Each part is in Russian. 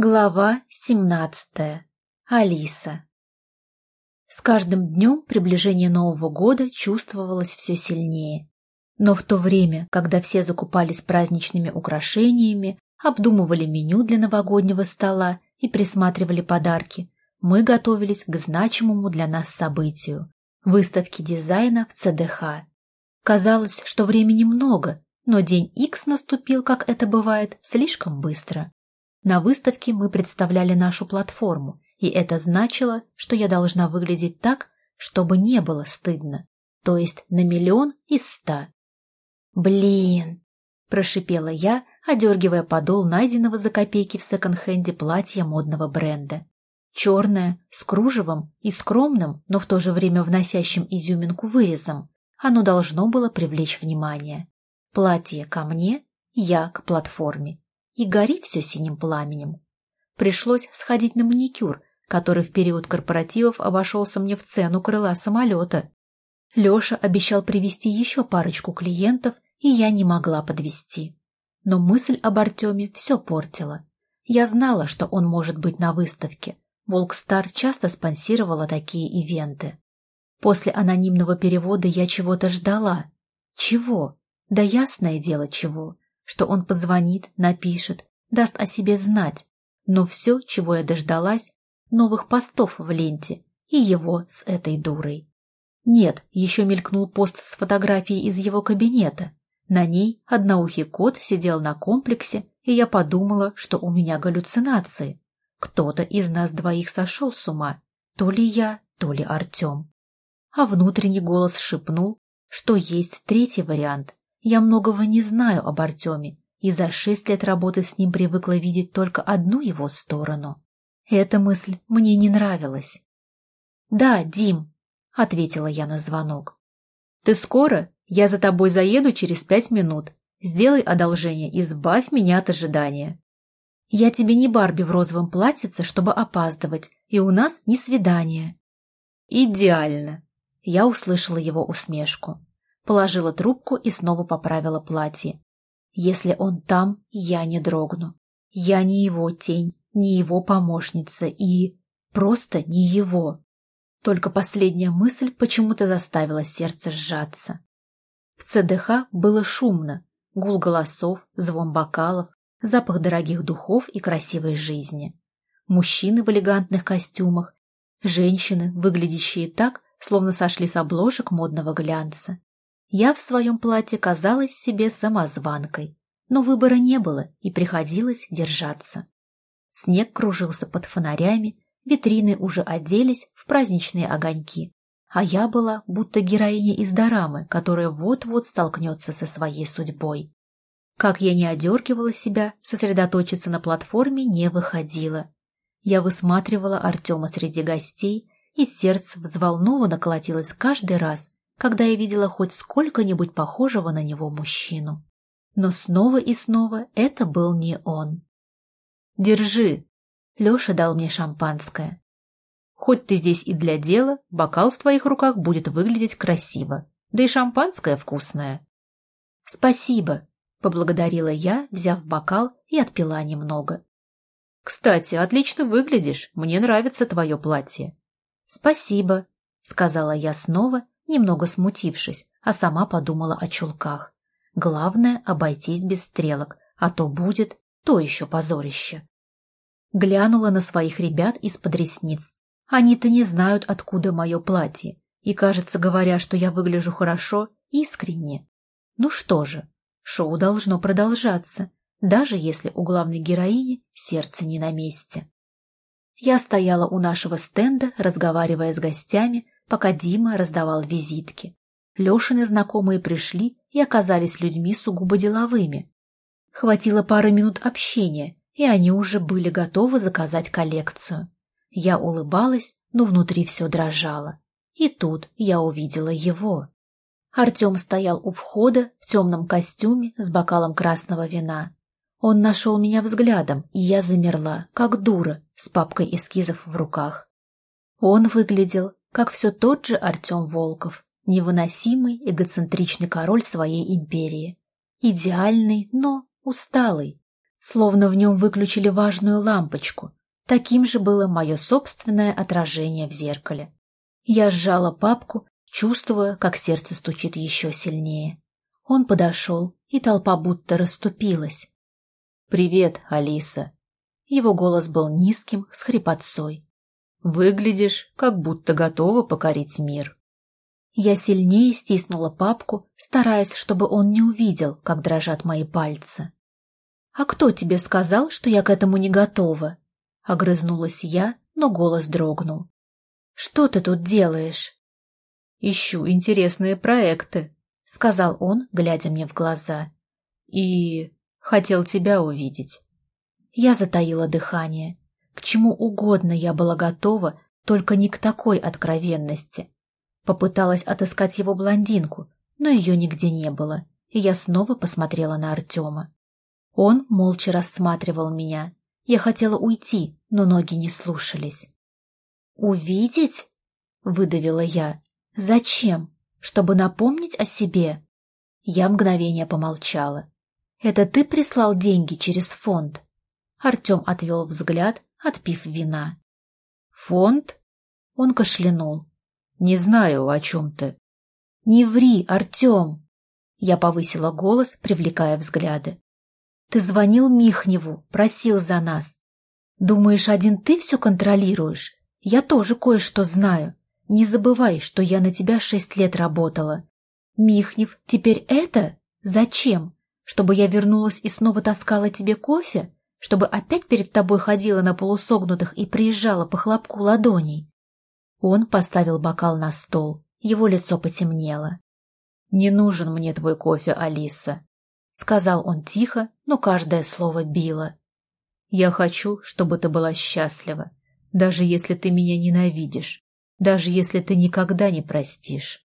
Глава 17. Алиса. С каждым днем приближение Нового года чувствовалось все сильнее. Но в то время, когда все закупались праздничными украшениями, обдумывали меню для новогоднего стола и присматривали подарки, мы готовились к значимому для нас событию – выставке дизайна в ЦДХ. Казалось, что времени много, но день X наступил, как это бывает, слишком быстро. На выставке мы представляли нашу платформу, и это значило, что я должна выглядеть так, чтобы не было стыдно, то есть на миллион из ста. «Блин!» – прошипела я, одергивая подол найденного за копейки в секонд-хенде платья модного бренда. Черное, с кружевом и скромным, но в то же время вносящим изюминку вырезом, оно должно было привлечь внимание. Платье ко мне, я к платформе и горит все синим пламенем. Пришлось сходить на маникюр, который в период корпоративов обошелся мне в цену крыла самолета. Леша обещал привести еще парочку клиентов, и я не могла подвести. Но мысль об Артеме все портила. Я знала, что он может быть на выставке. Волкстар часто спонсировала такие ивенты. После анонимного перевода я чего-то ждала. Чего? Да ясное дело чего что он позвонит, напишет, даст о себе знать. Но все, чего я дождалась, новых постов в ленте и его с этой дурой. Нет, еще мелькнул пост с фотографией из его кабинета. На ней одноухий кот сидел на комплексе, и я подумала, что у меня галлюцинации. Кто-то из нас двоих сошел с ума, то ли я, то ли Артем. А внутренний голос шепнул, что есть третий вариант, я многого не знаю об Артеме и за шесть лет работы с ним привыкла видеть только одну его сторону. Эта мысль мне не нравилась. «Да, Дим», — ответила я на звонок. «Ты скоро? Я за тобой заеду через пять минут. Сделай одолжение, избавь меня от ожидания». «Я тебе не Барби в розовом платьице, чтобы опаздывать, и у нас не свидание». «Идеально!» Я услышала его усмешку положила трубку и снова поправила платье. Если он там, я не дрогну. Я не его тень, не его помощница и... просто не его. Только последняя мысль почему-то заставила сердце сжаться. В ЦДХ было шумно. Гул голосов, звон бокалов, запах дорогих духов и красивой жизни. Мужчины в элегантных костюмах, женщины, выглядящие так, словно сошли с обложек модного глянца. Я в своем платье казалась себе самозванкой, но выбора не было и приходилось держаться. Снег кружился под фонарями, витрины уже оделись в праздничные огоньки, а я была будто героиня из дорамы, которая вот-вот столкнется со своей судьбой. Как я не одергивала себя, сосредоточиться на платформе не выходило. Я высматривала Артема среди гостей, и сердце взволнованно колотилось каждый раз, когда я видела хоть сколько-нибудь похожего на него мужчину. Но снова и снова это был не он. «Держи!» — Леша дал мне шампанское. «Хоть ты здесь и для дела, бокал в твоих руках будет выглядеть красиво, да и шампанское вкусное». «Спасибо!» — поблагодарила я, взяв бокал и отпила немного. «Кстати, отлично выглядишь, мне нравится твое платье». «Спасибо», — сказала я снова немного смутившись, а сама подумала о чулках. Главное — обойтись без стрелок, а то будет то еще позорище. Глянула на своих ребят из-под ресниц. Они-то не знают, откуда мое платье, и, кажется, говоря, что я выгляжу хорошо, искренне. Ну что же, шоу должно продолжаться, даже если у главной героини сердце не на месте. Я стояла у нашего стенда, разговаривая с гостями, пока Дима раздавал визитки. Лешины знакомые пришли и оказались людьми сугубо деловыми. Хватило пары минут общения, и они уже были готовы заказать коллекцию. Я улыбалась, но внутри все дрожало. И тут я увидела его. Артем стоял у входа в темном костюме с бокалом красного вина. Он нашел меня взглядом, и я замерла, как дура, с папкой эскизов в руках. Он выглядел как все тот же Артем Волков, невыносимый эгоцентричный король своей империи. Идеальный, но усталый, словно в нем выключили важную лампочку. Таким же было мое собственное отражение в зеркале. Я сжала папку, чувствуя, как сердце стучит еще сильнее. Он подошел, и толпа будто расступилась. «Привет, Алиса!» Его голос был низким, с хрипотцой. «Выглядишь, как будто готова покорить мир». Я сильнее стиснула папку, стараясь, чтобы он не увидел, как дрожат мои пальцы. «А кто тебе сказал, что я к этому не готова?» Огрызнулась я, но голос дрогнул. «Что ты тут делаешь?» «Ищу интересные проекты», — сказал он, глядя мне в глаза. «И хотел тебя увидеть». Я затаила дыхание. К чему угодно я была готова, только не к такой откровенности. Попыталась отыскать его блондинку, но ее нигде не было, и я снова посмотрела на Артема. Он молча рассматривал меня. Я хотела уйти, но ноги не слушались. «Увидеть?» — выдавила я. «Зачем? Чтобы напомнить о себе?» Я мгновение помолчала. «Это ты прислал деньги через фонд?» Артем отвел взгляд, отпив вина. «Фонд?» Он кашлянул. «Не знаю, о чем ты». «Не ври, Артем!» Я повысила голос, привлекая взгляды. «Ты звонил Михневу, просил за нас. Думаешь, один ты все контролируешь? Я тоже кое-что знаю. Не забывай, что я на тебя шесть лет работала. Михнев, теперь это? Зачем? Чтобы я вернулась и снова таскала тебе кофе? Чтобы опять перед тобой ходила на полусогнутых и приезжала по хлопку ладоней?» Он поставил бокал на стол. Его лицо потемнело. «Не нужен мне твой кофе, Алиса», — сказал он тихо, но каждое слово било. «Я хочу, чтобы ты была счастлива, даже если ты меня ненавидишь, даже если ты никогда не простишь».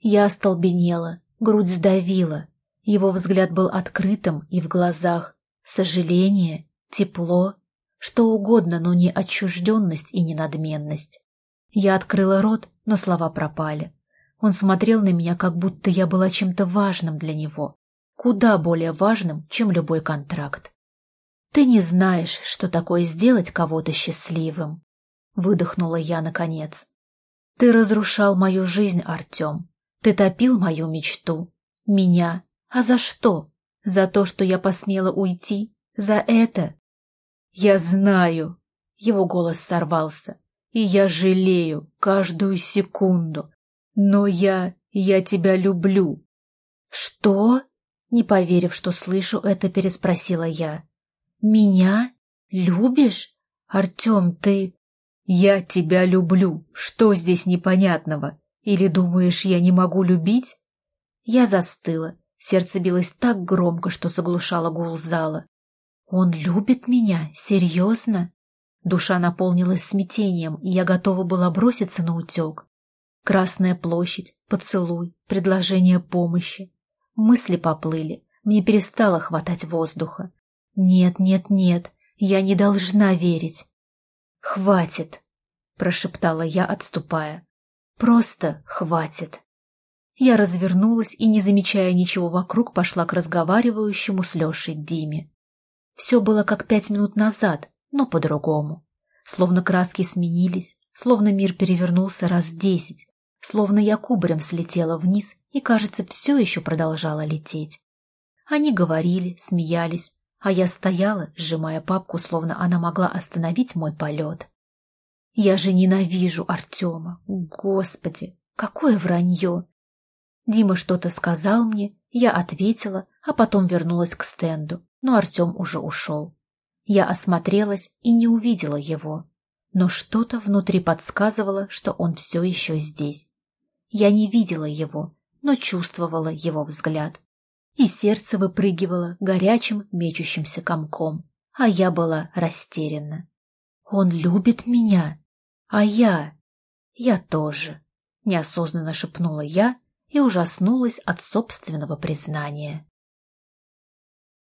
Я остолбенела, грудь сдавила. Его взгляд был открытым и в глазах. Сожаление, тепло, что угодно, но не отчужденность и не надменность. Я открыла рот, но слова пропали. Он смотрел на меня, как будто я была чем-то важным для него, куда более важным, чем любой контракт. «Ты не знаешь, что такое сделать кого-то счастливым», — выдохнула я наконец. «Ты разрушал мою жизнь, Артем. Ты топил мою мечту. Меня. А за что? За то, что я посмела уйти? За это?» «Я знаю!» — его голос сорвался и я жалею каждую секунду. Но я... я тебя люблю. Что? Не поверив, что слышу это, переспросила я. Меня? Любишь? Артем, ты... Я тебя люблю. Что здесь непонятного? Или думаешь, я не могу любить? Я застыла. Сердце билось так громко, что заглушало гул зала. Он любит меня? Серьезно? Душа наполнилась смятением, и я готова была броситься на утек. Красная площадь, поцелуй, предложение помощи. Мысли поплыли, мне перестало хватать воздуха. Нет, нет, нет, я не должна верить. «Хватит!» — прошептала я, отступая. «Просто хватит!» Я развернулась и, не замечая ничего вокруг, пошла к разговаривающему с Лешей Диме. Все было как пять минут назад, но по-другому. Словно краски сменились, словно мир перевернулся раз десять, словно я кубарем слетела вниз и, кажется, все еще продолжала лететь. Они говорили, смеялись, а я стояла, сжимая папку, словно она могла остановить мой полет. Я же ненавижу Артема. Господи, какое вранье! Дима что-то сказал мне, я ответила, а потом вернулась к стенду, но Артем уже ушел. Я осмотрелась и не увидела его, но что-то внутри подсказывало, что он все еще здесь. Я не видела его, но чувствовала его взгляд. И сердце выпрыгивало горячим, мечущимся комком, а я была растеряна. Он любит меня, а я... Я тоже, неосознанно шепнула я и ужаснулась от собственного признания.